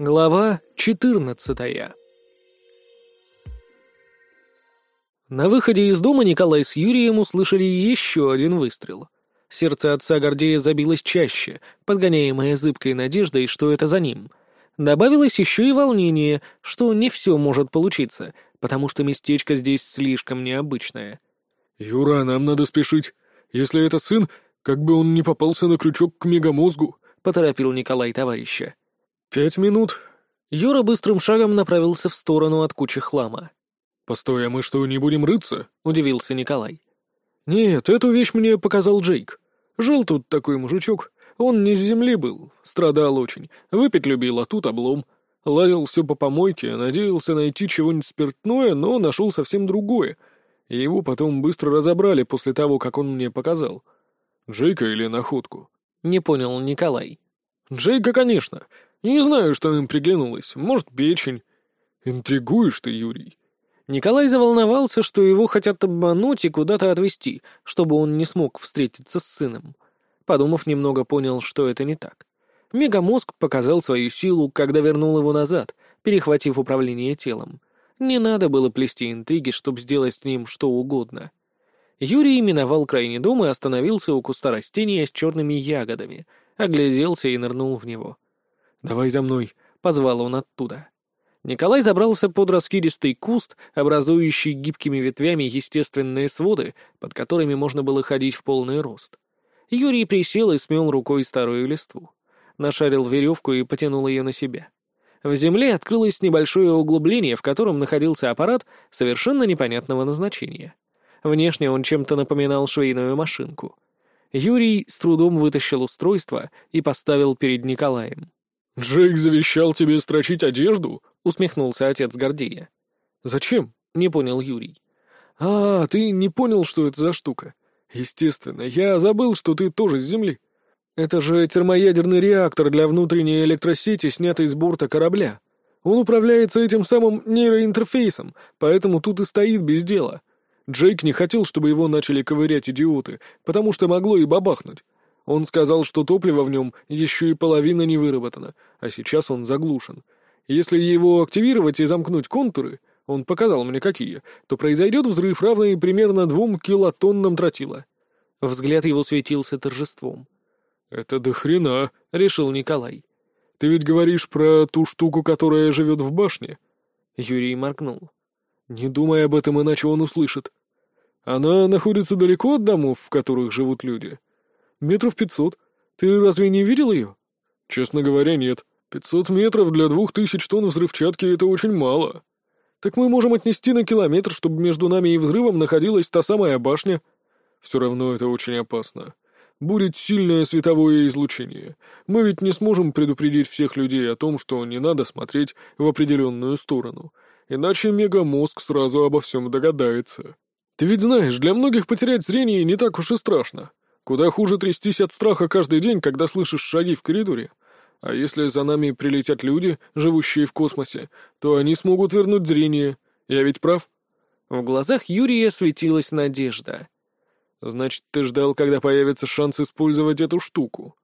Глава 14 На выходе из дома Николай с Юрием услышали еще один выстрел. Сердце отца Гордея забилось чаще, подгоняемое зыбкой надеждой, что это за ним. Добавилось еще и волнение, что не все может получиться, потому что местечко здесь слишком необычное. «Юра, нам надо спешить. Если это сын, как бы он не попался на крючок к мегамозгу», — поторопил Николай товарища. «Пять минут». Юра быстрым шагом направился в сторону от кучи хлама. «Постой, а мы что, не будем рыться?» — удивился Николай. «Нет, эту вещь мне показал Джейк. Жил тут такой мужичок. Он не с земли был, страдал очень, выпить любил, а тут облом. Лазил все по помойке, надеялся найти чего-нибудь спиртное, но нашел совсем другое. И его потом быстро разобрали после того, как он мне показал. Джейка или находку?» Не понял Николай. «Джейка, конечно. Не знаю, что им приглянулось. Может, печень. Интригуешь ты, Юрий. Николай заволновался, что его хотят обмануть и куда-то отвезти, чтобы он не смог встретиться с сыном. Подумав немного, понял, что это не так. Мегамозг показал свою силу, когда вернул его назад, перехватив управление телом. Не надо было плести интриги, чтобы сделать с ним что угодно. Юрий миновал крайний дом и остановился у куста растения с черными ягодами, огляделся и нырнул в него. «Давай за мной», — позвал он оттуда. Николай забрался под раскидистый куст, образующий гибкими ветвями естественные своды, под которыми можно было ходить в полный рост. Юрий присел и смел рукой старую листву. Нашарил веревку и потянул ее на себя. В земле открылось небольшое углубление, в котором находился аппарат совершенно непонятного назначения. Внешне он чем-то напоминал швейную машинку. Юрий с трудом вытащил устройство и поставил перед Николаем. «Джейк завещал тебе строчить одежду?» — усмехнулся отец Гордея. «Зачем?» — не понял Юрий. «А, ты не понял, что это за штука? Естественно, я забыл, что ты тоже с Земли. Это же термоядерный реактор для внутренней электросети, снятый с борта корабля. Он управляется этим самым нейроинтерфейсом, поэтому тут и стоит без дела. Джейк не хотел, чтобы его начали ковырять идиоты, потому что могло и бабахнуть. Он сказал, что топливо в нем еще и половина не выработано, а сейчас он заглушен. Если его активировать и замкнуть контуры, он показал мне какие, то произойдет взрыв, равный примерно двум килотоннам тротила. Взгляд его светился торжеством. «Это до хрена», — решил Николай. «Ты ведь говоришь про ту штуку, которая живет в башне?» Юрий моргнул. «Не думай об этом, иначе он услышит. Она находится далеко от домов, в которых живут люди?» Метров пятьсот. Ты разве не видел ее? Честно говоря, нет. Пятьсот метров для двух тысяч тонн взрывчатки — это очень мало. Так мы можем отнести на километр, чтобы между нами и взрывом находилась та самая башня. Все равно это очень опасно. Будет сильное световое излучение. Мы ведь не сможем предупредить всех людей о том, что не надо смотреть в определенную сторону. Иначе мегамозг сразу обо всем догадается. Ты ведь знаешь, для многих потерять зрение не так уж и страшно. Куда хуже трястись от страха каждый день, когда слышишь шаги в коридоре. А если за нами прилетят люди, живущие в космосе, то они смогут вернуть зрение. Я ведь прав?» В глазах Юрия светилась надежда. «Значит, ты ждал, когда появится шанс использовать эту штуку?»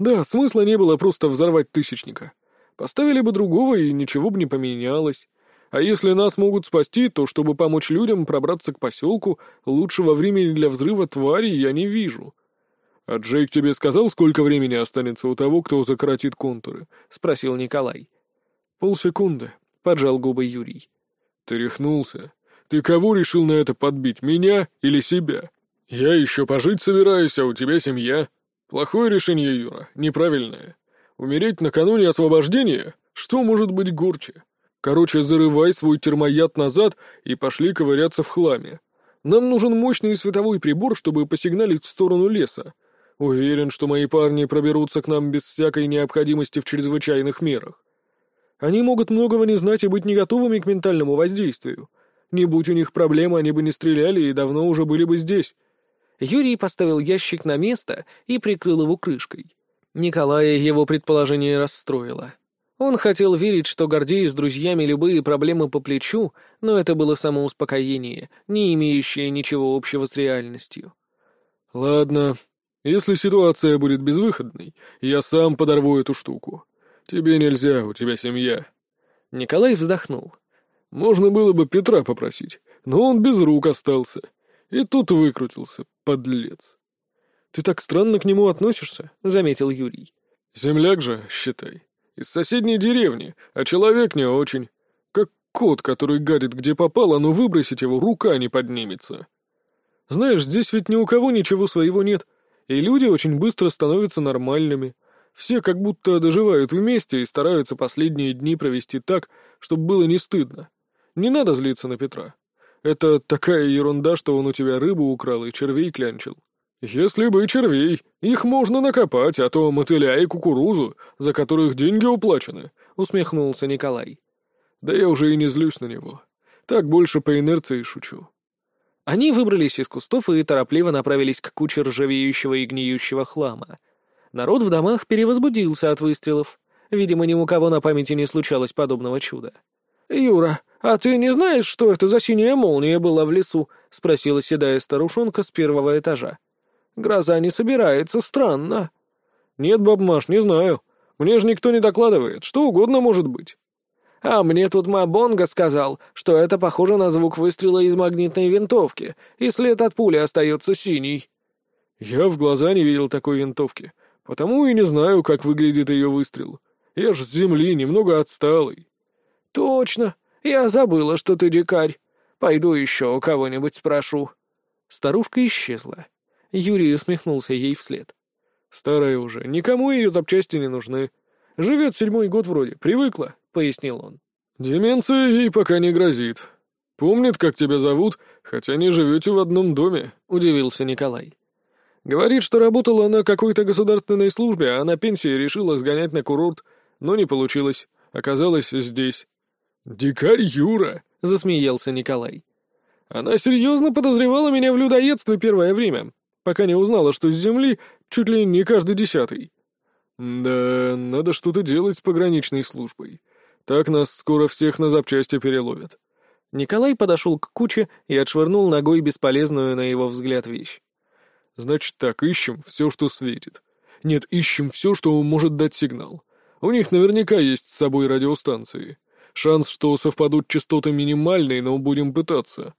«Да, смысла не было просто взорвать тысячника. Поставили бы другого, и ничего бы не поменялось. А если нас могут спасти, то чтобы помочь людям пробраться к поселку, лучшего времени для взрыва твари я не вижу. А Джейк тебе сказал, сколько времени останется у того, кто закоротит контуры? спросил Николай. Полсекунды, поджал губы Юрий. Ты рехнулся. Ты кого решил на это подбить, меня или себя? Я еще пожить собираюсь, а у тебя семья. Плохое решение, Юра, неправильное. Умереть накануне освобождения? Что может быть горче? Короче, зарывай свой термояд назад и пошли ковыряться в хламе. Нам нужен мощный световой прибор, чтобы посигналить в сторону леса. Уверен, что мои парни проберутся к нам без всякой необходимости в чрезвычайных мерах. Они могут многого не знать и быть не готовыми к ментальному воздействию. Не будь у них проблем, они бы не стреляли и давно уже были бы здесь. Юрий поставил ящик на место и прикрыл его крышкой. Николая его предположение расстроило. Он хотел верить, что Гордею с друзьями любые проблемы по плечу, но это было самоуспокоение, не имеющее ничего общего с реальностью. «Ладно, если ситуация будет безвыходной, я сам подорву эту штуку. «Тебе нельзя, у тебя семья». Николай вздохнул. «Можно было бы Петра попросить, но он без рук остался. И тут выкрутился, подлец». «Ты так странно к нему относишься», — заметил Юрий. «Земляк же, считай. Из соседней деревни, а человек не очень. Как кот, который гадит где попало, но выбросить его рука не поднимется. Знаешь, здесь ведь ни у кого ничего своего нет, и люди очень быстро становятся нормальными. Все как будто доживают вместе и стараются последние дни провести так, чтобы было не стыдно. Не надо злиться на Петра. Это такая ерунда, что он у тебя рыбу украл и червей клянчил. Если бы червей, их можно накопать, а то мотыля и кукурузу, за которых деньги уплачены, — усмехнулся Николай. Да я уже и не злюсь на него. Так больше по инерции шучу. Они выбрались из кустов и торопливо направились к куче ржавеющего и гниющего хлама. Народ в домах перевозбудился от выстрелов. Видимо, ни у кого на памяти не случалось подобного чуда. «Юра, а ты не знаешь, что это за синяя молния была в лесу?» — спросила седая старушонка с первого этажа. «Гроза не собирается, странно». «Нет, бабмаш, не знаю. Мне же никто не докладывает. Что угодно может быть». А мне тут Мабонга сказал, что это похоже на звук выстрела из магнитной винтовки, и след от пули остается синий. Я в глаза не видел такой винтовки, потому и не знаю, как выглядит ее выстрел. Я ж с земли немного отсталый. Точно. Я забыла, что ты дикарь. Пойду еще у кого-нибудь спрошу. Старушка исчезла. Юрий усмехнулся ей вслед. Старая уже, никому ее запчасти не нужны. Живет седьмой год вроде, привыкла пояснил он. «Деменция ей пока не грозит. Помнит, как тебя зовут, хотя не живете в одном доме», — удивился Николай. «Говорит, что работала на какой-то государственной службе, а на пенсии решила сгонять на курорт, но не получилось. Оказалась здесь». «Дикарь Юра!» — засмеялся Николай. «Она серьезно подозревала меня в людоедстве первое время, пока не узнала, что с земли чуть ли не каждый десятый. Да, надо что-то делать с пограничной службой. Так нас скоро всех на запчасти переловят». Николай подошел к куче и отшвырнул ногой бесполезную на его взгляд вещь. «Значит так, ищем все, что светит. Нет, ищем все, что может дать сигнал. У них наверняка есть с собой радиостанции. Шанс, что совпадут частоты минимальный, но будем пытаться».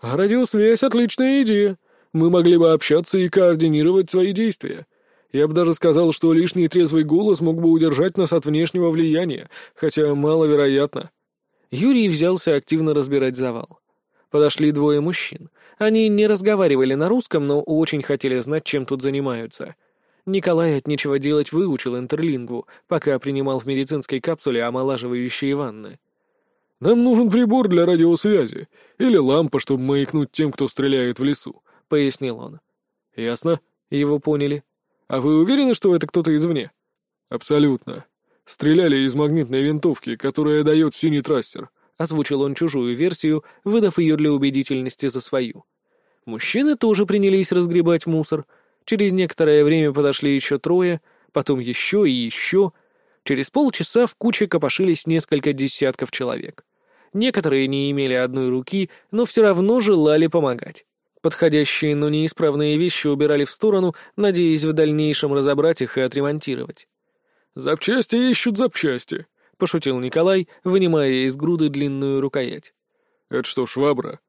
«А радиосвязь — отличная идея. Мы могли бы общаться и координировать свои действия. Я бы даже сказал, что лишний трезвый голос мог бы удержать нас от внешнего влияния, хотя маловероятно. Юрий взялся активно разбирать завал. Подошли двое мужчин. Они не разговаривали на русском, но очень хотели знать, чем тут занимаются. Николай от нечего делать выучил интерлингву, пока принимал в медицинской капсуле омолаживающие ванны. «Нам нужен прибор для радиосвязи или лампа, чтобы маякнуть тем, кто стреляет в лесу», — пояснил он. «Ясно?» — его поняли. «А вы уверены, что это кто-то извне?» «Абсолютно. Стреляли из магнитной винтовки, которая дает синий трассер», — озвучил он чужую версию, выдав ее для убедительности за свою. Мужчины тоже принялись разгребать мусор. Через некоторое время подошли еще трое, потом еще и еще. Через полчаса в куче копошились несколько десятков человек. Некоторые не имели одной руки, но все равно желали помогать. Подходящие, но неисправные вещи убирали в сторону, надеясь в дальнейшем разобрать их и отремонтировать. «Запчасти ищут запчасти», — пошутил Николай, вынимая из груды длинную рукоять. «Это что, швабра?»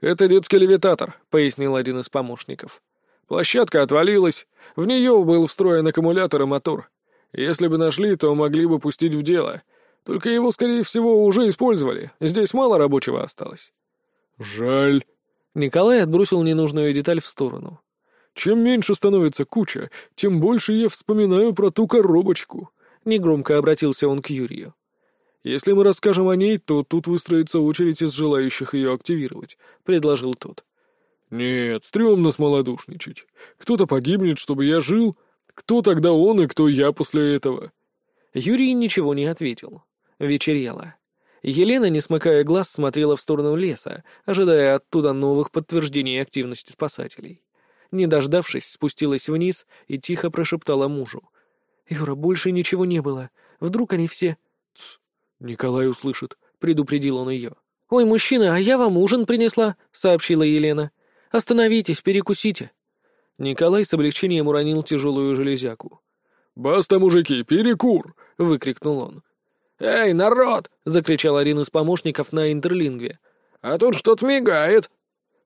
«Это детский левитатор», — пояснил один из помощников. «Площадка отвалилась, в нее был встроен аккумулятор и мотор. Если бы нашли, то могли бы пустить в дело. Только его, скорее всего, уже использовали, здесь мало рабочего осталось». «Жаль», Николай отбросил ненужную деталь в сторону. «Чем меньше становится куча, тем больше я вспоминаю про ту коробочку», — негромко обратился он к Юрию. «Если мы расскажем о ней, то тут выстроится очередь из желающих ее активировать», — предложил тот. «Нет, стрёмно смолодушничать. Кто-то погибнет, чтобы я жил. Кто тогда он и кто я после этого?» Юрий ничего не ответил. Вечерело. Елена, не смыкая глаз, смотрела в сторону леса, ожидая оттуда новых подтверждений активности спасателей. Не дождавшись, спустилась вниз и тихо прошептала мужу. «Юра, больше ничего не было. Вдруг они все...» «Тсс, Николай услышит», — предупредил он ее. «Ой, мужчина, а я вам ужин принесла», — сообщила Елена. «Остановитесь, перекусите». Николай с облегчением уронил тяжелую железяку. «Баста, мужики, перекур!» — выкрикнул он. «Эй, народ!» — закричал один из помощников на интерлингве. «А тут что-то мигает!»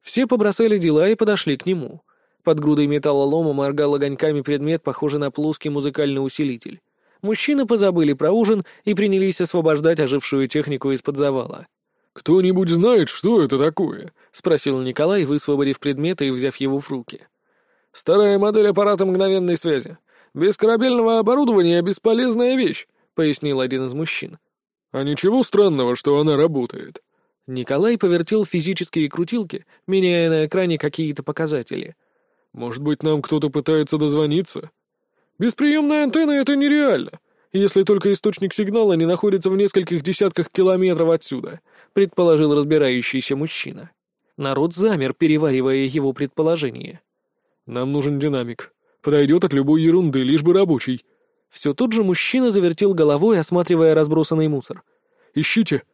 Все побросали дела и подошли к нему. Под грудой металлолома моргал огоньками предмет, похожий на плоский музыкальный усилитель. Мужчины позабыли про ужин и принялись освобождать ожившую технику из-под завала. «Кто-нибудь знает, что это такое?» — спросил Николай, высвободив предмет и взяв его в руки. «Старая модель аппарата мгновенной связи. Без корабельного оборудования бесполезная вещь», — пояснил один из мужчин. «А ничего странного, что она работает». Николай повертел физические крутилки, меняя на экране какие-то показатели. «Может быть, нам кто-то пытается дозвониться?» «Бесприемная антенна — это нереально, если только источник сигнала не находится в нескольких десятках километров отсюда», — предположил разбирающийся мужчина. Народ замер, переваривая его предположение. «Нам нужен динамик. Подойдет от любой ерунды, лишь бы рабочий». Все тот же мужчина завертел головой, осматривая разбросанный мусор. «Ищите!»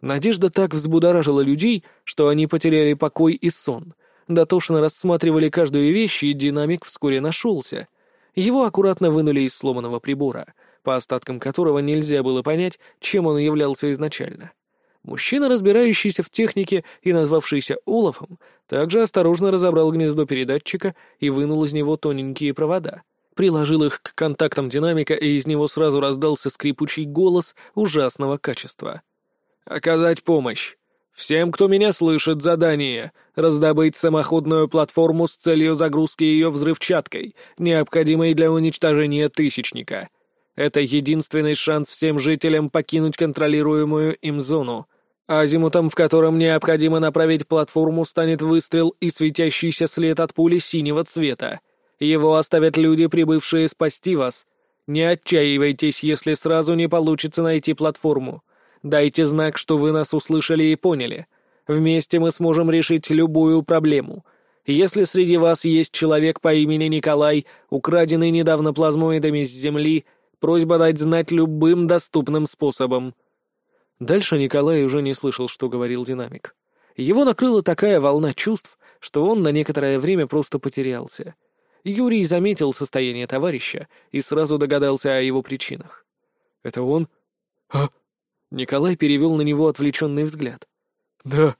Надежда так взбудоражила людей, что они потеряли покой и сон. Дотошно рассматривали каждую вещь, и динамик вскоре нашелся. Его аккуратно вынули из сломанного прибора, по остаткам которого нельзя было понять, чем он являлся изначально. Мужчина, разбирающийся в технике и назвавшийся Олафом, также осторожно разобрал гнездо передатчика и вынул из него тоненькие провода. Приложил их к контактам динамика, и из него сразу раздался скрипучий голос ужасного качества. «Оказать помощь! Всем, кто меня слышит, задание — раздобыть самоходную платформу с целью загрузки ее взрывчаткой, необходимой для уничтожения Тысячника. Это единственный шанс всем жителям покинуть контролируемую им зону. Азимутом, в котором необходимо направить платформу, станет выстрел и светящийся след от пули синего цвета. Его оставят люди, прибывшие спасти вас. Не отчаивайтесь, если сразу не получится найти платформу. Дайте знак, что вы нас услышали и поняли. Вместе мы сможем решить любую проблему. Если среди вас есть человек по имени Николай, украденный недавно плазмоидами с Земли, просьба дать знать любым доступным способом». Дальше Николай уже не слышал, что говорил динамик. Его накрыла такая волна чувств, что он на некоторое время просто потерялся. Юрий заметил состояние товарища и сразу догадался о его причинах. «Это он?» «А, Николай перевел на него отвлеченный взгляд. «Да,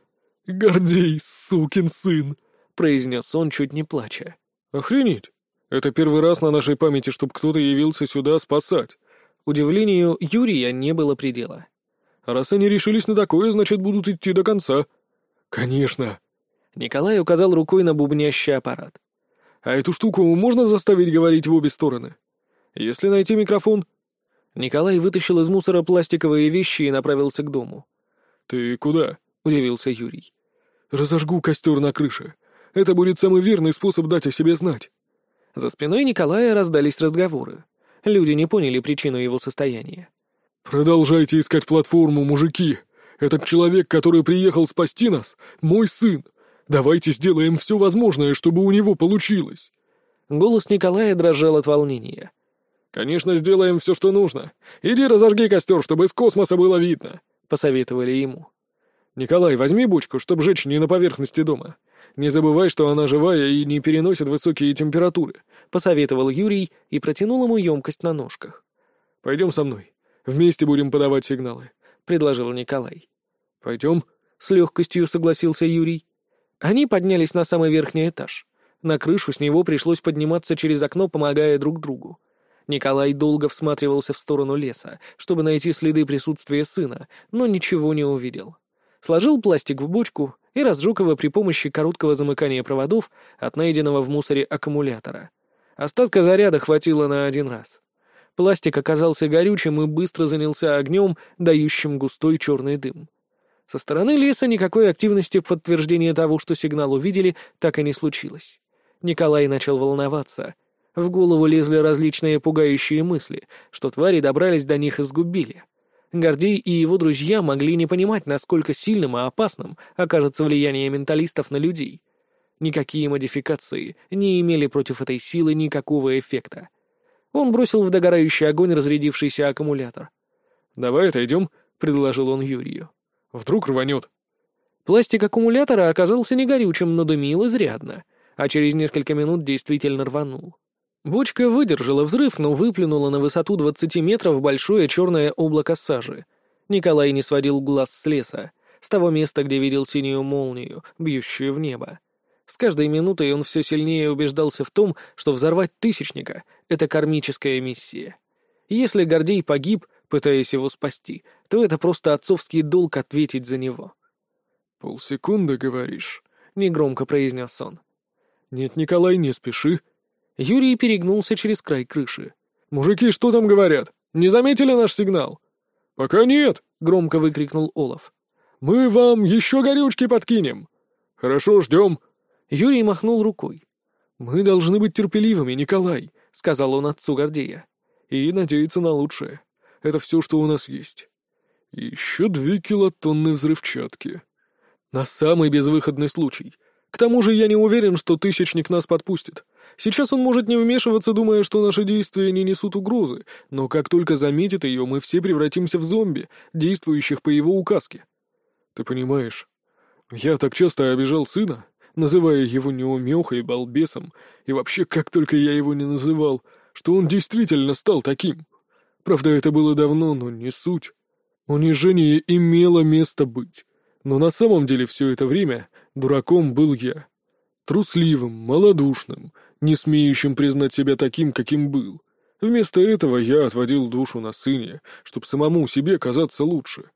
Гордей, сукин сын!» — произнес он, чуть не плача. «Охренеть! Это первый раз на нашей памяти, чтобы кто-то явился сюда спасать!» Удивлению Юрия не было предела. «Раз они решились на такое, значит, будут идти до конца». «Конечно!» Николай указал рукой на бубнящий аппарат. «А эту штуку можно заставить говорить в обе стороны? Если найти микрофон, Николай вытащил из мусора пластиковые вещи и направился к дому. «Ты куда?» — удивился Юрий. «Разожгу костер на крыше. Это будет самый верный способ дать о себе знать». За спиной Николая раздались разговоры. Люди не поняли причину его состояния. «Продолжайте искать платформу, мужики. Этот человек, который приехал спасти нас, мой сын. Давайте сделаем все возможное, чтобы у него получилось». Голос Николая дрожал от волнения. «Конечно, сделаем все, что нужно. Иди разожги костер, чтобы из космоса было видно», — посоветовали ему. «Николай, возьми бочку, чтобы жечь не на поверхности дома. Не забывай, что она живая и не переносит высокие температуры», — посоветовал Юрий и протянул ему емкость на ножках. «Пойдем со мной. Вместе будем подавать сигналы», — предложил Николай. «Пойдем», — с легкостью согласился Юрий. Они поднялись на самый верхний этаж. На крышу с него пришлось подниматься через окно, помогая друг другу. Николай долго всматривался в сторону леса, чтобы найти следы присутствия сына, но ничего не увидел. Сложил пластик в бочку и разжег его при помощи короткого замыкания проводов от найденного в мусоре аккумулятора. Остатка заряда хватило на один раз. Пластик оказался горючим и быстро занялся огнем, дающим густой черный дым. Со стороны леса никакой активности в подтверждение того, что сигнал увидели, так и не случилось. Николай начал волноваться — в голову лезли различные пугающие мысли, что твари добрались до них и сгубили. Гордей и его друзья могли не понимать, насколько сильным и опасным окажется влияние менталистов на людей. Никакие модификации не имели против этой силы никакого эффекта. Он бросил в догорающий огонь разрядившийся аккумулятор. «Давай отойдем», — предложил он Юрию. «Вдруг рванет». Пластик аккумулятора оказался не горючим, но дымил изрядно, а через несколько минут действительно рванул. Бочка выдержала взрыв, но выплюнула на высоту 20 метров большое черное облако сажи. Николай не сводил глаз с леса, с того места, где видел синюю молнию, бьющую в небо. С каждой минутой он все сильнее убеждался в том, что взорвать Тысячника — это кармическая миссия. Если Гордей погиб, пытаясь его спасти, то это просто отцовский долг ответить за него. «Полсекунды, говоришь?» — негромко произнес он. «Нет, Николай, не спеши». Юрий перегнулся через край крыши. «Мужики, что там говорят? Не заметили наш сигнал?» «Пока нет!» — громко выкрикнул Олаф. «Мы вам еще горючки подкинем!» «Хорошо, ждем!» Юрий махнул рукой. «Мы должны быть терпеливыми, Николай», — сказал он отцу Гордея. «И надеяться на лучшее. Это все, что у нас есть. еще две килотонны взрывчатки. На самый безвыходный случай. К тому же я не уверен, что Тысячник нас подпустит. Сейчас он может не вмешиваться, думая, что наши действия не несут угрозы, но как только заметит ее, мы все превратимся в зомби, действующих по его указке. Ты понимаешь, я так часто обижал сына, называя его неумехой, балбесом, и вообще как только я его не называл, что он действительно стал таким. Правда, это было давно, но не суть. Унижение имело место быть. Но на самом деле все это время дураком был я. Трусливым, малодушным, не смеющим признать себя таким, каким был. Вместо этого я отводил душу на сыне, чтобы самому себе казаться лучше.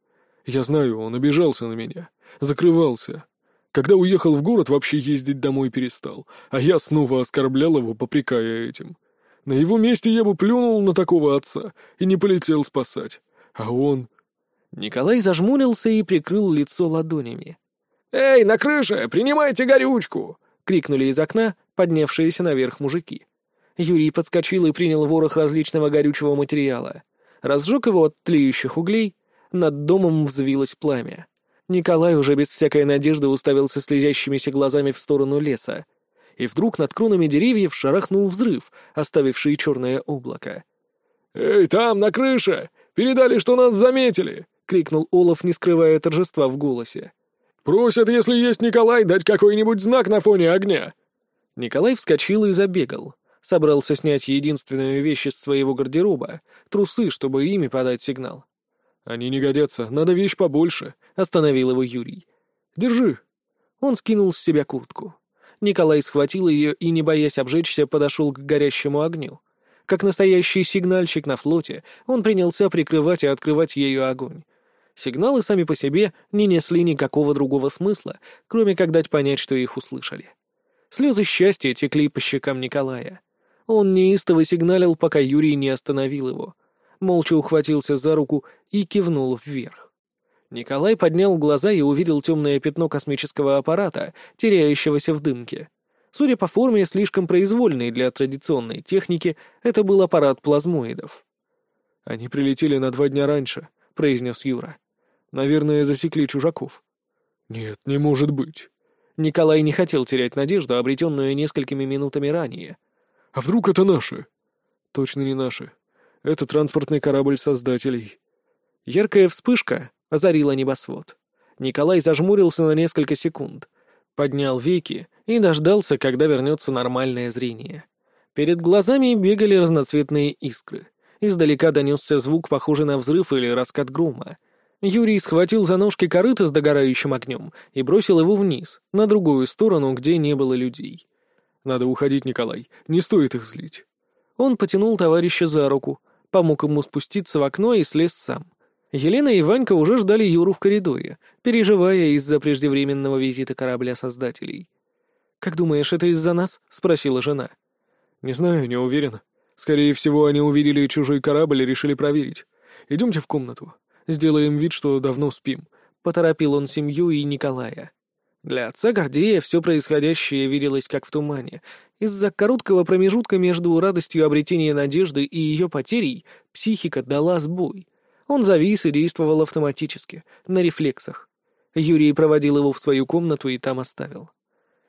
Я знаю, он обижался на меня, закрывался, когда уехал в город, вообще ездить домой перестал, а я снова оскорблял его, попрекая этим. На его месте я бы плюнул на такого отца и не полетел спасать. А он... Николай зажмурился и прикрыл лицо ладонями. «Эй, на крыше, принимайте горючку!» — крикнули из окна поднявшиеся наверх мужики. Юрий подскочил и принял ворох различного горючего материала. Разжег его от тлеющих углей, над домом взвилось пламя. Николай уже без всякой надежды уставился слезящимися глазами в сторону леса. И вдруг над кронами деревьев шарахнул взрыв, оставивший черное облако. «Эй, там, на крыше! Передали, что нас заметили!» — крикнул Олаф, не скрывая торжества в голосе. «Просят, если есть Николай, дать какой-нибудь знак на фоне огня!» Николай вскочил и забегал. Собрался снять единственную вещь из своего гардероба — трусы, чтобы ими подать сигнал. «Они не годятся, надо вещь побольше», — остановил его Юрий. «Держи». Он скинул с себя куртку. Николай схватил ее и, не боясь обжечься, подошел к горящему огню. Как настоящий сигнальщик на флоте, он принялся прикрывать и открывать ею огонь. Сигналы сами по себе не несли никакого другого смысла, кроме как дать понять, что их услышали. Слезы счастья текли по щекам Николая. Он неистово сигналил, пока Юрий не остановил его. Молча ухватился за руку и кивнул вверх. Николай поднял глаза и увидел темное пятно космического аппарата, теряющегося в дымке. Судя по форме, слишком произвольной для традиционной техники, это был аппарат плазмоидов. «Они прилетели на два дня раньше», — произнес Юра. «Наверное, засекли чужаков». «Нет, не может быть». Николай не хотел терять надежду, обретенную несколькими минутами ранее. «А вдруг это наши?» «Точно не наши. Это транспортный корабль создателей». Яркая вспышка, озарила небосвод. Николай зажмурился на несколько секунд, поднял веки и дождался, когда вернется нормальное зрение. Перед глазами бегали разноцветные искры. Издалека донесся звук, похожий на взрыв или раскат грома. Юрий схватил за ножки корыта с догорающим огнем и бросил его вниз, на другую сторону, где не было людей. «Надо уходить, Николай, не стоит их злить». Он потянул товарища за руку, помог ему спуститься в окно и слез сам. Елена и Ванька уже ждали Юру в коридоре, переживая из-за преждевременного визита корабля создателей. «Как думаешь, это из-за нас?» — спросила жена. «Не знаю, не уверен. Скорее всего, они увидели чужой корабль и решили проверить. Идемте в комнату. Сделаем вид, что давно спим», — поторопил он семью и Николая. Для отца Гордея все происходящее виделось как в тумане. Из-за короткого промежутка между радостью обретения надежды и ее потерей психика дала сбой. Он завис и действовал автоматически, на рефлексах. Юрий проводил его в свою комнату и там оставил.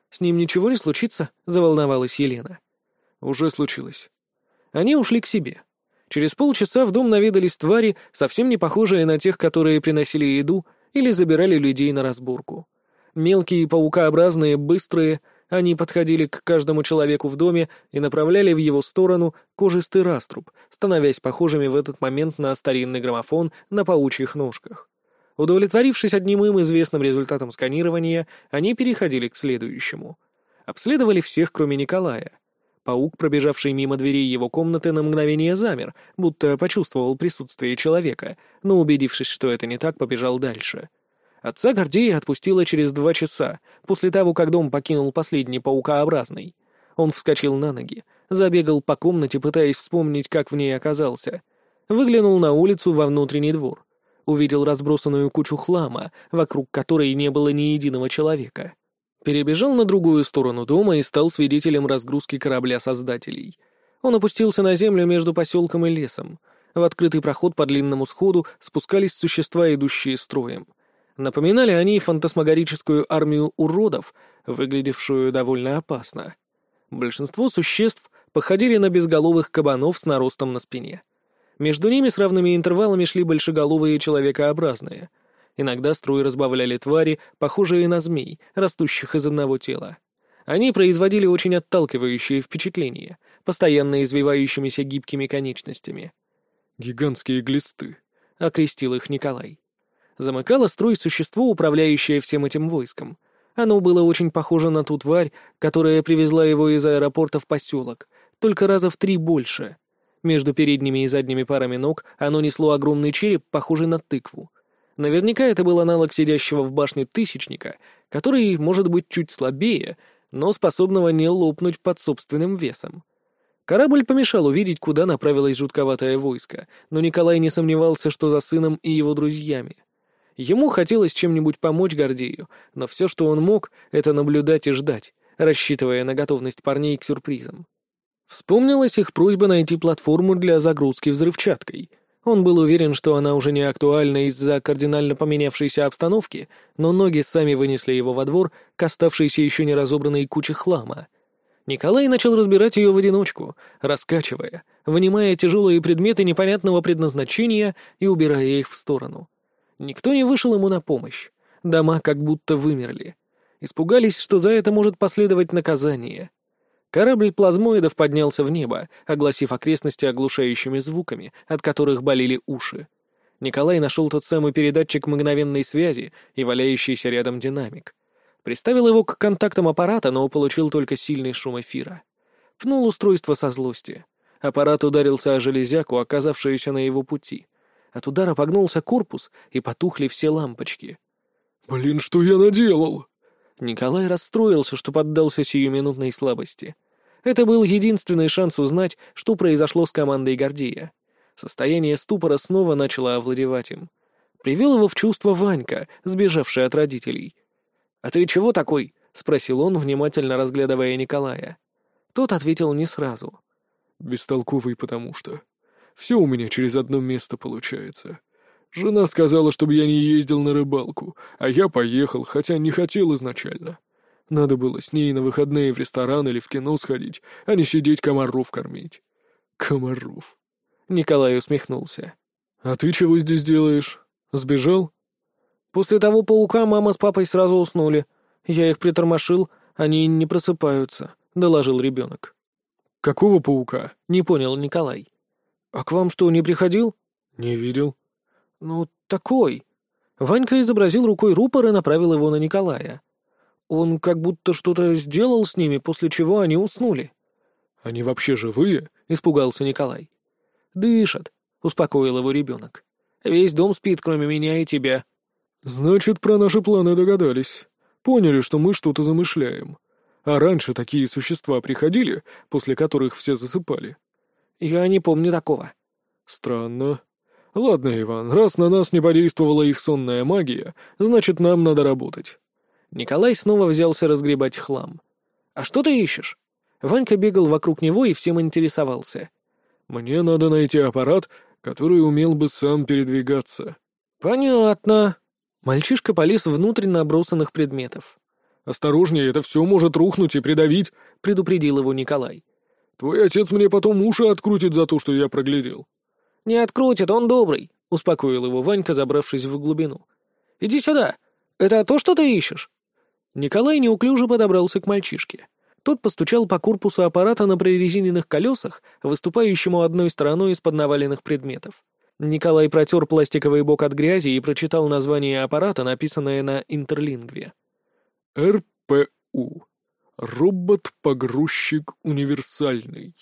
«С ним ничего не случится?» — заволновалась Елена. «Уже случилось». Они ушли к себе. Через полчаса в дом наведались твари, совсем не похожие на тех, которые приносили еду или забирали людей на разборку. Мелкие паукообразные, быстрые, Они подходили к каждому человеку в доме и направляли в его сторону кожистый раструб, становясь похожими в этот момент на старинный граммофон на паучьих ножках. Удовлетворившись одним им известным результатом сканирования, они переходили к следующему. Обследовали всех, кроме Николая. Паук, пробежавший мимо дверей его комнаты, на мгновение замер, будто почувствовал присутствие человека, но, убедившись, что это не так, побежал дальше — Отца Гордея отпустила через два часа, после того, как дом покинул последний паукообразный. Он вскочил на ноги, забегал по комнате, пытаясь вспомнить, как в ней оказался. Выглянул на улицу во внутренний двор. Увидел разбросанную кучу хлама, вокруг которой не было ни единого человека. Перебежал на другую сторону дома и стал свидетелем разгрузки корабля создателей. Он опустился на землю между поселком и лесом. В открытый проход по длинному сходу спускались существа, идущие строем — Напоминали они фантасмагорическую армию уродов, выглядевшую довольно опасно. Большинство существ походили на безголовых кабанов с наростом на спине. Между ними с равными интервалами шли большеголовые человекообразные. Иногда струи разбавляли твари, похожие на змей, растущих из одного тела. Они производили очень отталкивающее впечатление, постоянно извивающимися гибкими конечностями. «Гигантские глисты», — окрестил их Николай замыкало строй существо, управляющее всем этим войском. Оно было очень похоже на ту тварь, которая привезла его из аэропорта в поселок, только раза в три больше. Между передними и задними парами ног оно несло огромный череп, похожий на тыкву. Наверняка это был аналог сидящего в башне тысячника, который может быть чуть слабее, но способного не лопнуть под собственным весом. Корабль помешал увидеть, куда направилось жутковатое войско, но Николай не сомневался, что за сыном и его друзьями. Ему хотелось чем-нибудь помочь Гордею, но все, что он мог, это наблюдать и ждать, рассчитывая на готовность парней к сюрпризам. Вспомнилась их просьба найти платформу для загрузки взрывчаткой. Он был уверен, что она уже не актуальна из-за кардинально поменявшейся обстановки, но ноги сами вынесли его во двор к оставшейся еще не разобранной куче хлама. Николай начал разбирать ее в одиночку, раскачивая, вынимая тяжелые предметы непонятного предназначения и убирая их в сторону. Никто не вышел ему на помощь. Дома как будто вымерли. Испугались, что за это может последовать наказание. Корабль плазмоидов поднялся в небо, огласив окрестности оглушающими звуками, от которых болели уши. Николай нашел тот самый передатчик мгновенной связи и валяющийся рядом динамик. Приставил его к контактам аппарата, но получил только сильный шум эфира. Пнул устройство со злости. Аппарат ударился о железяку, оказавшуюся на его пути. От удара погнулся корпус, и потухли все лампочки. «Блин, что я наделал?» Николай расстроился, что поддался сиюминутной слабости. Это был единственный шанс узнать, что произошло с командой Гордея. Состояние ступора снова начало овладевать им. Привел его в чувство Ванька, сбежавший от родителей. «А ты чего такой?» — спросил он, внимательно разглядывая Николая. Тот ответил не сразу. «Бестолковый, потому что...» Все у меня через одно место получается. Жена сказала, чтобы я не ездил на рыбалку, а я поехал, хотя не хотел изначально. Надо было с ней на выходные в ресторан или в кино сходить, а не сидеть комаров кормить. Комаров. Николай усмехнулся. «А ты чего здесь делаешь? Сбежал?» «После того паука мама с папой сразу уснули. Я их притормошил, они не просыпаются», — доложил ребенок. «Какого паука?» — не понял Николай. «А к вам что, не приходил?» «Не видел». «Ну, такой». Ванька изобразил рукой рупор и направил его на Николая. Он как будто что-то сделал с ними, после чего они уснули. «Они вообще живые?» — испугался Николай. «Дышат», — успокоил его ребенок. «Весь дом спит, кроме меня и тебя». «Значит, про наши планы догадались. Поняли, что мы что-то замышляем. А раньше такие существа приходили, после которых все засыпали?» «Я не помню такого». «Странно. Ладно, Иван, раз на нас не подействовала их сонная магия, значит, нам надо работать». Николай снова взялся разгребать хлам. «А что ты ищешь?» Ванька бегал вокруг него и всем интересовался. «Мне надо найти аппарат, который умел бы сам передвигаться». «Понятно». Мальчишка полез внутрь набросанных предметов. «Осторожнее, это все может рухнуть и придавить», — предупредил его Николай. Твой отец мне потом уши открутит за то, что я проглядел». «Не открутит, он добрый», — успокоил его Ванька, забравшись в глубину. «Иди сюда. Это то, что ты ищешь?» Николай неуклюже подобрался к мальчишке. Тот постучал по корпусу аппарата на прорезиненных колесах, выступающему одной стороной из-под наваленных предметов. Николай протер пластиковый бок от грязи и прочитал название аппарата, написанное на интерлингве. «РПУ. Робот-погрузчик универсальный».